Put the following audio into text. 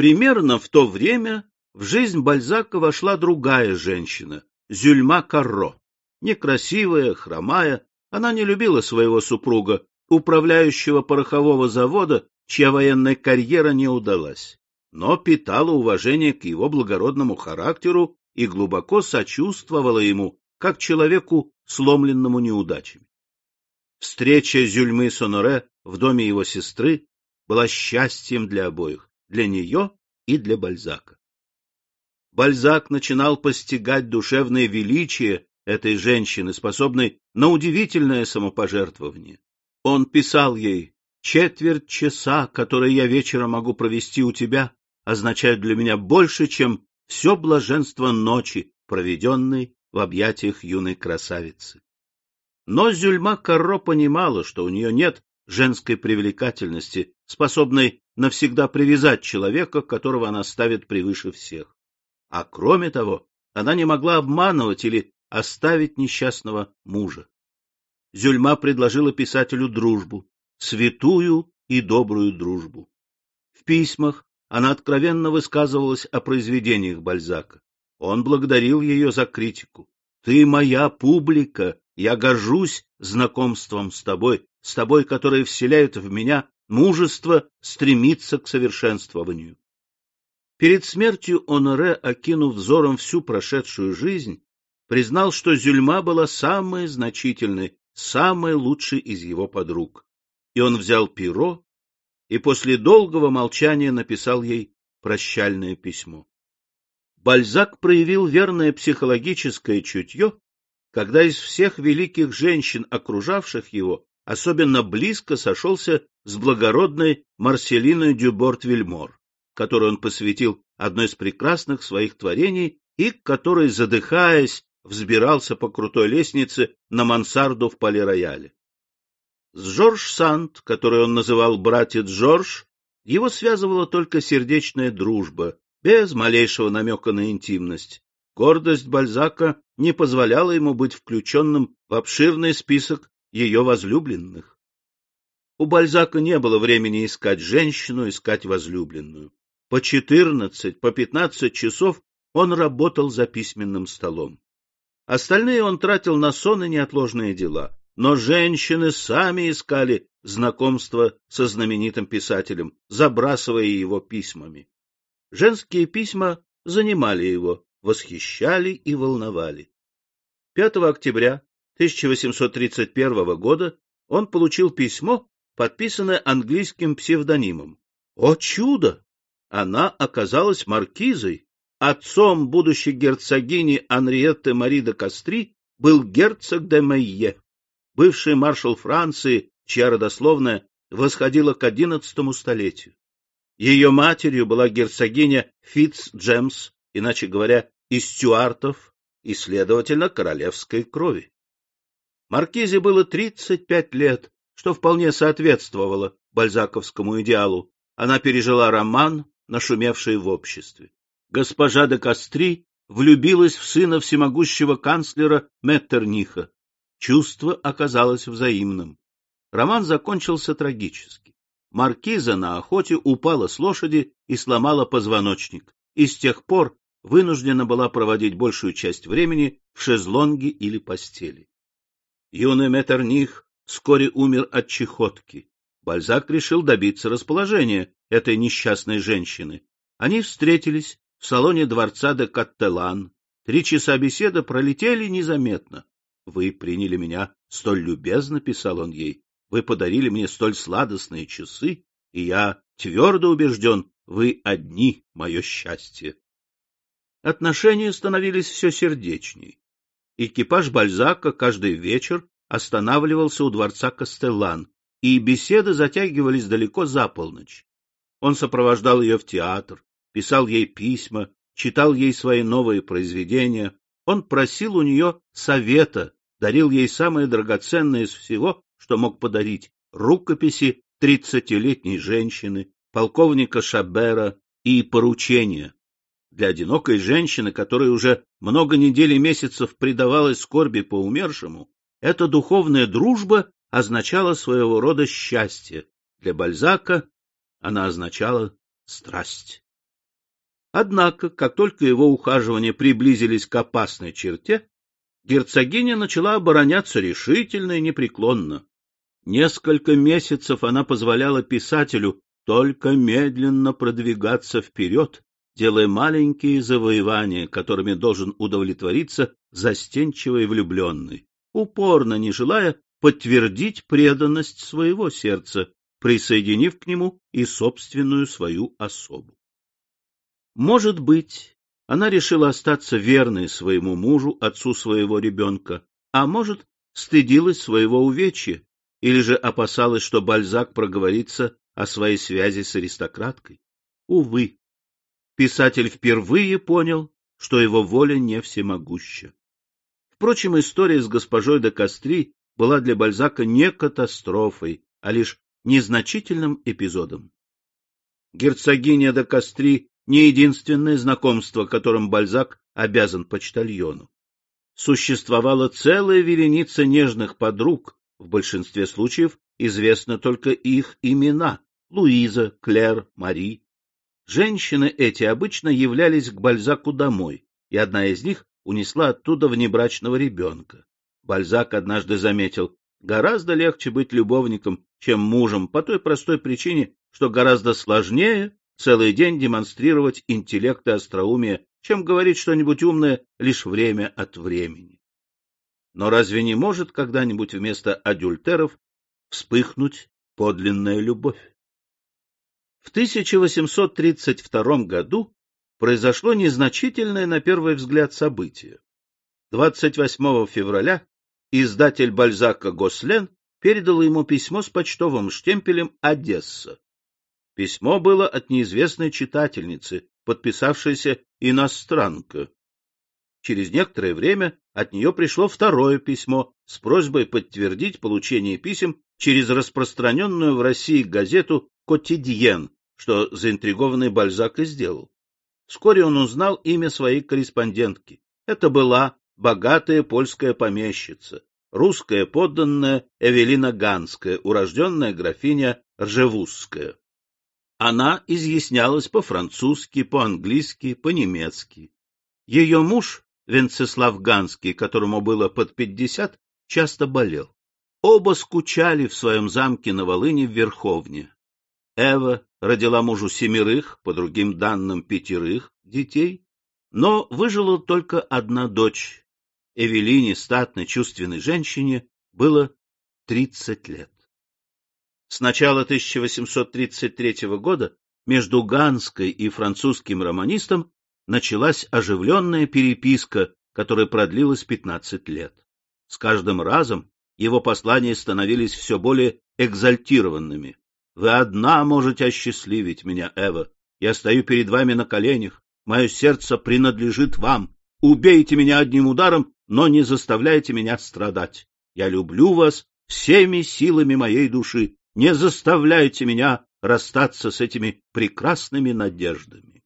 Примерно в то время в жизнь Бальзака вошла другая женщина, Зюльма Карро. Некрасивая, хромая, она не любила своего супруга, управляющего порохового завода, чья военная карьера не удалась, но питала уважение к его благородному характеру и глубоко сочувствовала ему, как человеку, сломленному неудачами. Встреча Зюльмы Соноре в доме его сестры была счастьем для обоих, для нее и для Бальзака. Бальзак начинал постигать душевное величие этой женщины, способной на удивительное самопожертвование. Он писал ей «Четверть часа, которые я вечером могу провести у тебя, означают для меня больше, чем все блаженство ночи, проведенной в объятиях юной красавицы». Но Зюльма Карро понимала, что у нее нет женской привлекательности, способной навсегда привязать человека, которого она ставит превыше всех. А кроме того, она не могла обманывать или оставить несчастного мужа. Зюльма предложила писателю дружбу, святую и добрую дружбу. В письмах она откровенно высказывалась о произведениях Бальзака. Он благодарил ее за критику. «Ты моя публика, я горжусь знакомством с тобой, с тобой, которая вселяет в меня мужество стремиться к совершенствованию». Перед смертью Оноре, окинув взором всю прошедшую жизнь, признал, что Зюльма была самой значительной, самой лучшей из его подруг. И он взял перо и после долгого молчания написал ей прощальное письмо. Бальзак проявил верное психологическое чутье, когда из всех великих женщин, окружавших его, особенно близко сошелся с благородной Марселиной Дюборт-Вильмор, которой он посвятил одно из прекрасных своих творений и которой, задыхаясь, взбирался по крутой лестнице на мансарду в полирояле. С Жорж Санд, который он называл братец Жорж, его связывала только сердечная дружба, без малейшего намека на интимность. Гордость Бальзака не позволяла ему быть включенным в обширный список ее возлюбленных. У Бальзака не было времени искать женщину, искать возлюбленную. По четырнадцать, по пятнадцать часов он работал за письменным столом. Остальные он тратил на сон и неотложные дела. Но женщины сами искали знакомство со знаменитым писателем, забрасывая его письмами. Женские письма занимали его, восхищали и волновали. 5 октября 1831 года он получил письмо, подписанное английским псевдонимом. О чудо! Она оказалась маркизой, Отцом будущей герцогини Анриетты Мари де Кастри был герцог де Мейе, бывший маршал Франции, чья родословная восходила к одиннадцатому столетию. Ее матерью была герцогиня Фитц Джемс, иначе говоря, из стюартов и, следовательно, королевской крови. Маркизе было 35 лет, что вполне соответствовало бальзаковскому идеалу. Она пережила роман, нашумевший в обществе госпожа де Кастри влюбилась в сына всемогущего канцлера Меттерниха. Чувство оказалось взаимным. Роман закончился трагически. Маркиза на охоте упала с лошади и сломала позвоночник, и с тех пор вынуждена была проводить большую часть времени в шезлонге или постели. Юный Меттерних вскоре умер от чехотки. Бальзак решил добиться расположения этой несчастной женщины. Они встретились в салоне дворца де Каттелан. Три часа беседы пролетели незаметно. — Вы приняли меня столь любезно, — писал он ей. — Вы подарили мне столь сладостные часы, и я твердо убежден, вы одни мое счастье. Отношения становились все сердечней. Экипаж Бальзака каждый вечер останавливался у дворца Кастеллан, и беседы затягивались далеко за полночь. Он сопровождал ее в театр, писал ей письма, читал ей свои новые произведения. Он просил у нее совета, дарил ей самое драгоценное из всего, что мог подарить — рукописи тридцатилетней женщины, полковника Шабера и поручения. Для одинокой женщины, которая уже много недель и месяцев предавалась скорби по умершему, эта духовная дружба означала своего рода счастье. Для Бальзака она означала страсть. Однако, как только его ухаживания приблизились к опасной черте, герцогиня начала обороняться решительно и непреклонно. Несколько месяцев она позволяла писателю только медленно продвигаться вперед, делая маленькие завоевания, которыми должен удовлетвориться застенчивый влюбленный, упорно не желая подтвердить преданность своего сердца, присоединив к нему и собственную свою особу. Может быть, она решила остаться верной своему мужу, отцу своего ребенка, а может, стыдилась своего увечья, или же опасалась, что Бальзак проговорится о своей связи с аристократкой. Увы, писатель впервые понял, что его воля не всемогуща. Впрочем, история с госпожой де Кастри была для Бальзака не катастрофой, а лишь незначительным эпизодом. Герцогиня де Кастри не единственное знакомство, которым Бальзак обязан почтальону. Существовала целая вереница нежных подруг, в большинстве случаев известны только их имена — Луиза, Клэр, Мари. Женщины эти обычно являлись к Бальзаку домой, и одна из них унесла оттуда внебрачного ребенка. Бальзак однажды заметил, гораздо легче быть любовником, чем мужем, по той простой причине, что гораздо сложнее целый день демонстрировать интеллект и остроумие, чем говорить что-нибудь умное лишь время от времени. Но разве не может когда-нибудь вместо адюльтеров вспыхнуть подлинная любовь? В 1832 году произошло незначительное на первый взгляд событие. 28 февраля издатель Бальзака Гослен передал ему письмо с почтовым штемпелем «Одесса». Письмо было от неизвестной читательницы, подписавшейся «Иностранка». Через некоторое время от нее пришло второе письмо с просьбой подтвердить получение писем через распространенную в России газету «Котидьен», что заинтригованный Бальзак и сделал. Вскоре он узнал имя своей корреспондентки. Это была богатая польская помещица, русская подданная Эвелина Ганская, урожденная графиня Ржевузская. Она изъяснялась по-французски, по-английски, по-немецки. Ее муж, Венцеслав Ганский, которому было под пятьдесят, часто болел. Оба скучали в своем замке на Волыне в Верховне. Эва родила мужу семерых, по другим данным пятерых, детей, но выжила только одна дочь. Эвелине, статной, чувственной женщине, было тридцать лет. С начала 1833 года между Ганской и французским романистом началась оживленная переписка, которая продлилась 15 лет. С каждым разом его послания становились все более экзальтированными. «Вы одна можете осчастливить меня, Эва. Я стою перед вами на коленях. Мое сердце принадлежит вам. Убейте меня одним ударом, но не заставляйте меня страдать. Я люблю вас всеми силами моей души. Не заставляйте меня расстаться с этими прекрасными надеждами.